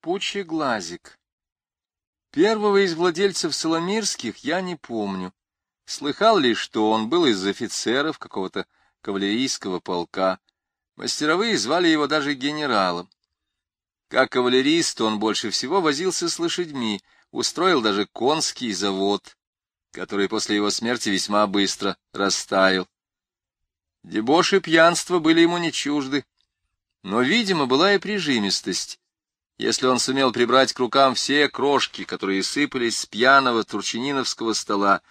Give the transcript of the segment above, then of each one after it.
Пучеглазик. Первого из владельцев Соломирских я не помню. Слыхал лишь, что он был из офицеров какого-то кавалерийского полка. Мастеровые звали его даже генералом. Как кавалерист он больше всего возился с лошадьми, устроил даже конский завод, который после его смерти весьма быстро растаял. Дебош и пьянство были ему не чужды, но, видимо, была и прижимистость если он сумел прибрать к рукам все крошки, которые сыпались с пьяного турчининовского стола,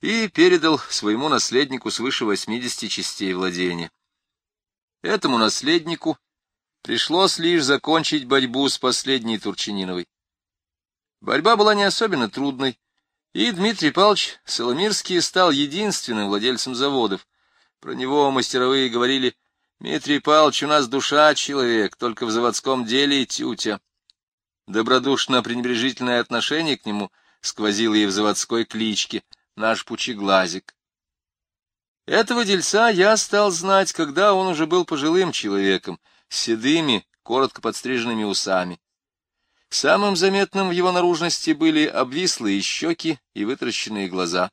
и передал своему наследнику свыше восьмидесяти частей владения. Этому наследнику пришлось лишь закончить борьбу с последней Турчининовой. Борьба была не особенно трудной, и Дмитрий Павлович Соломирский стал единственным владельцем заводов. Про него мастеровые говорили, «Дмитрий Павлович у нас душа человек, только в заводском деле тютя». Добродушно-пренебрежительное отношение к нему сквозило и в заводской кличке «Наш пучеглазик». Этого дельца я стал знать, когда он уже был пожилым человеком, с седыми, коротко подстриженными усами. Самым заметным в его наружности были обвислые щеки и вытаращенные глаза.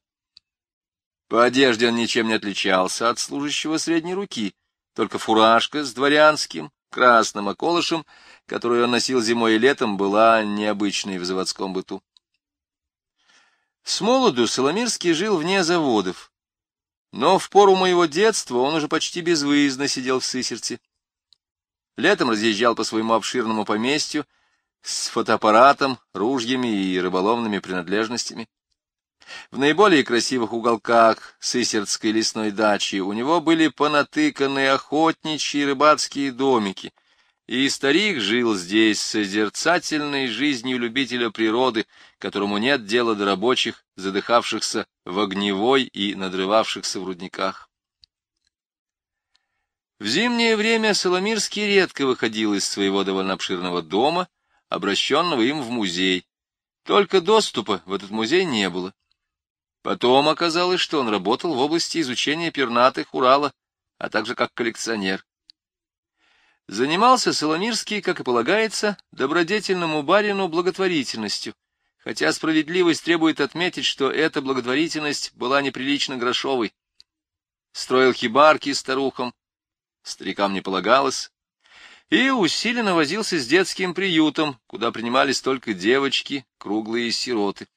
По одежде он ничем не отличался от служащего средней руки, только фуражка с дворянским, красным околышем которую он носил зимой и летом, была необычной в заводском быту. С молоду Соломирский жил вне заводов, но в пору моего детства он уже почти безвыездно сидел в Сысерте. Летом разъезжал по своему обширному поместью с фотоаппаратом, ружьями и рыболовными принадлежностями. В наиболее красивых уголках Сысердской лесной дачи у него были понатыканы охотничьи и рыбацкие домики — и старик жил здесь созерцательной жизнью любителя природы, которому нет дела до рабочих, задыхавшихся в огневой и надрывавшихся в рудниках. В зимнее время Соломирский редко выходил из своего довольно обширного дома, обращенного им в музей. Только доступа в этот музей не было. Потом оказалось, что он работал в области изучения пернатых Урала, а также как коллекционер. Занимался Соломирский, как и полагается, добродетельному барину благотворительностью, хотя справедливость требует отметить, что эта благотворительность была неприлично грошовой. Строил хибарки старухам, старикам не полагалось, и усиленно возился с детским приютом, куда принимались только девочки, круглые сироты.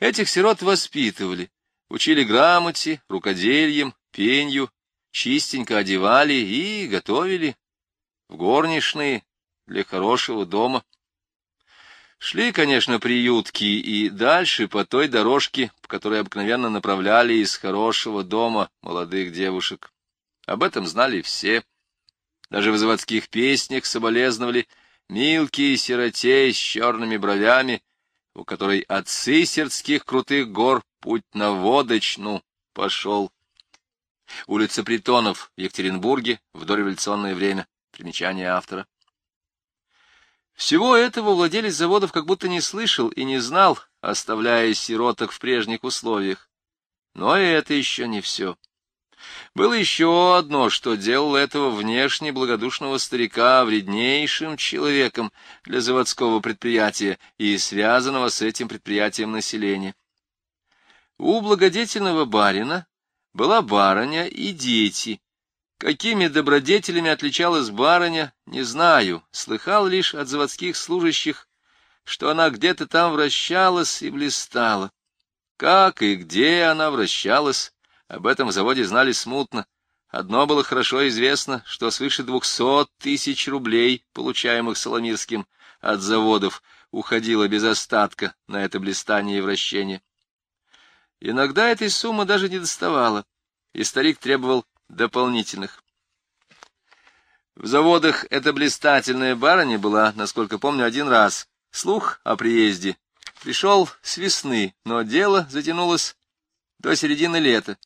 Этих сирот воспитывали, учили грамоте, рукодельям, пенью, чистенько одевали и готовили в горничные для хорошего дома. Шли, конечно, приютки и дальше по той дорожке, по которой обыкновенно направляли из хорошего дома молодых девушек. Об этом знали все. Даже в заводских песнях соболезновали милки и сиротей с черными бровями, у которой от сысердских крутых гор путь на водочну пошел. Улица Притонов в Екатеринбурге в дореволюционное время. Примечание автора. Всего этого владелец заводов как будто не слышал и не знал, оставляя сироток в прежних условиях. Но и это еще не все. Было еще одно, что делало этого внешне благодушного старика вреднейшим человеком для заводского предприятия и связанного с этим предприятием населения. У благодетельного барина была барыня и дети, Какими добродетелями отличалась барыня, не знаю, слыхал лишь от заводских служащих, что она где-то там вращалась и блистала. Как и где она вращалась, об этом в заводе знали смутно. Одно было хорошо известно, что свыше двухсот тысяч рублей, получаемых Соломирским от заводов, уходило без остатка на это блистание и вращение. Иногда этой суммы даже не доставало, и старик требовал дополнительных. В заводах эта блистательная барыня была, насколько помню, один раз. Слух о приезде пришел с весны, но дело затянулось до середины лета.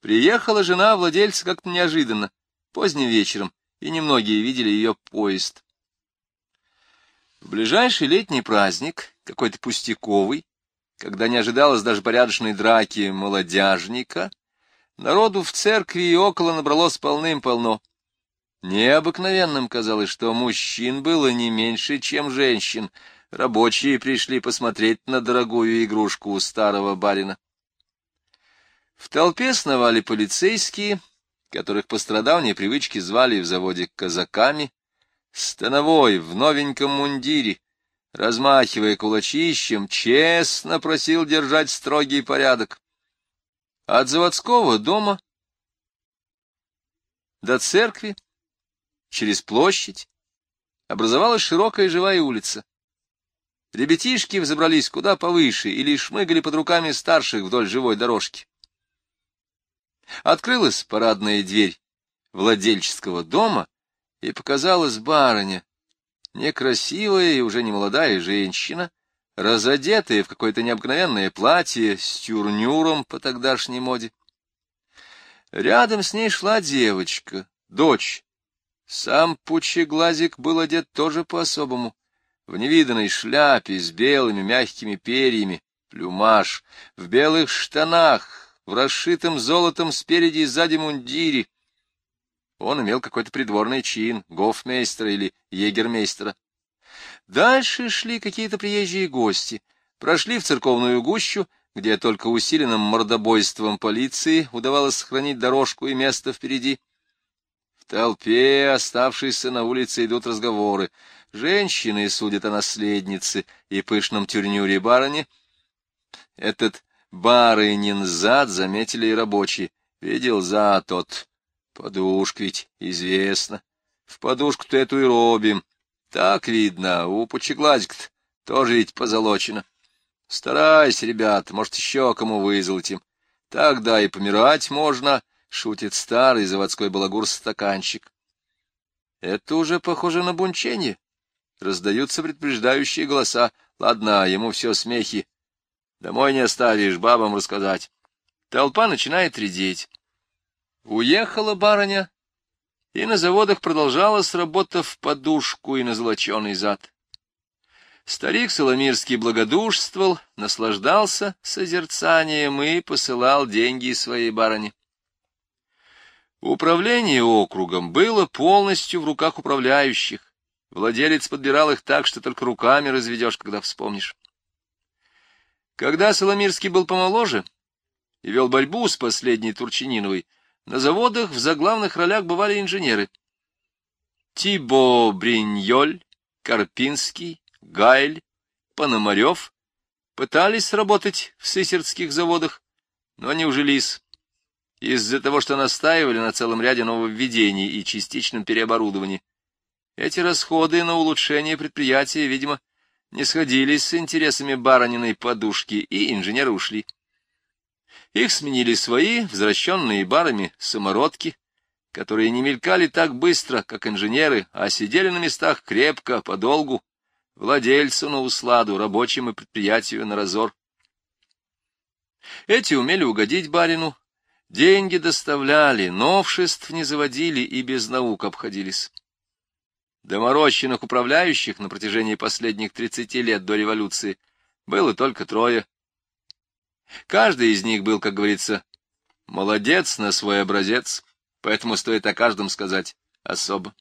Приехала жена владельца как-то неожиданно, поздним вечером, и немногие видели ее поезд. В ближайший летний праздник, какой-то пустяковый, когда не ожидалось даже порядочной драки молодяжника, Народу в церкви и около набралось полным-полно. Необыкновенным казалось, что мужчин было не меньше, чем женщин. Рабочие пришли посмотреть на дорогую игрушку у старого барина. В толпе сновали полицейские, которых по страдавней звали в заводе казаками. Становой в новеньком мундире, размахивая кулачищем, честно просил держать строгий порядок. От заводского дома до церкви через площадь образовалась широкая живая улица. Ребятишки взобрались куда повыше или шмыгали под руками старших вдоль живой дорожки. Открылась парадная дверь владельческого дома, и показалась барыня, некрасивая и уже не молодая женщина, разодетая в какое-то необыкновенное платье с тюрнюром по тогдашней моде. Рядом с ней шла девочка, дочь сам Пучеглазик был одет тоже по-особому, в невиданной шляпе с белыми мягкими перьями, плюмаж, в белых штанах, в расшитом золотом спереди и сзади мундире. Он имел какой-то придворный чин, гофмейстера или егермейстера. Дальше шли какие-то приезжие гости, прошли в церковную гущу, где только усиленным мордобойством полиции удавалось сохранить дорожку и место впереди толпе, оставшейся на улице, идут разговоры. Женщины судят о наследнице и пышном тюрнюре барыне. Этот барынин зад заметили и рабочие. Видел зад тот. Подушка ведь известно. В подушку-то эту и робим. Так видно, у пучеглазик тоже ведь позолочено. Старайся, ребят, может, еще кому вызолотим. Тогда и помирать можно, — шутит старый заводской балагур-стаканчик. Это уже похоже на бунчение. Раздаются предупреждающие голоса. Ладно, ему все смехи. Домой не оставишь, бабам рассказать. Толпа начинает редеть. Уехала барыня, и на заводах продолжалась работа в подушку и на золоченый зад. Старик Соломирский благодушствовал, наслаждался созерцанием и посылал деньги своей барыне. Управление округом было полностью в руках управляющих. Владелец подбирал их так, что только руками разведешь, когда вспомнишь. Когда Соломирский был помоложе и вел борьбу с последней Турчининовой, на заводах в заглавных ролях бывали инженеры. Тибо Бриньоль, Карпинский, Гайль, Пономарев пытались работать в сысердских заводах, но не ужились из-за того, что настаивали на целом ряде нововведений и частичном переоборудовании. Эти расходы на улучшение предприятия, видимо, не сходились с интересами барониной подушки, и инженеры ушли. Их сменили свои, возвращенные барами, самородки, которые не мелькали так быстро, как инженеры, а сидели на местах крепко, подолгу, владельцу на усладу, рабочим и предприятию на разор. Эти умели угодить барину, Деньги доставляли, новшеств не заводили и без наук обходились. Доморощенных управляющих на протяжении последних тридцати лет до революции было только трое. Каждый из них был, как говорится, молодец на свой образец, поэтому стоит о каждом сказать особо.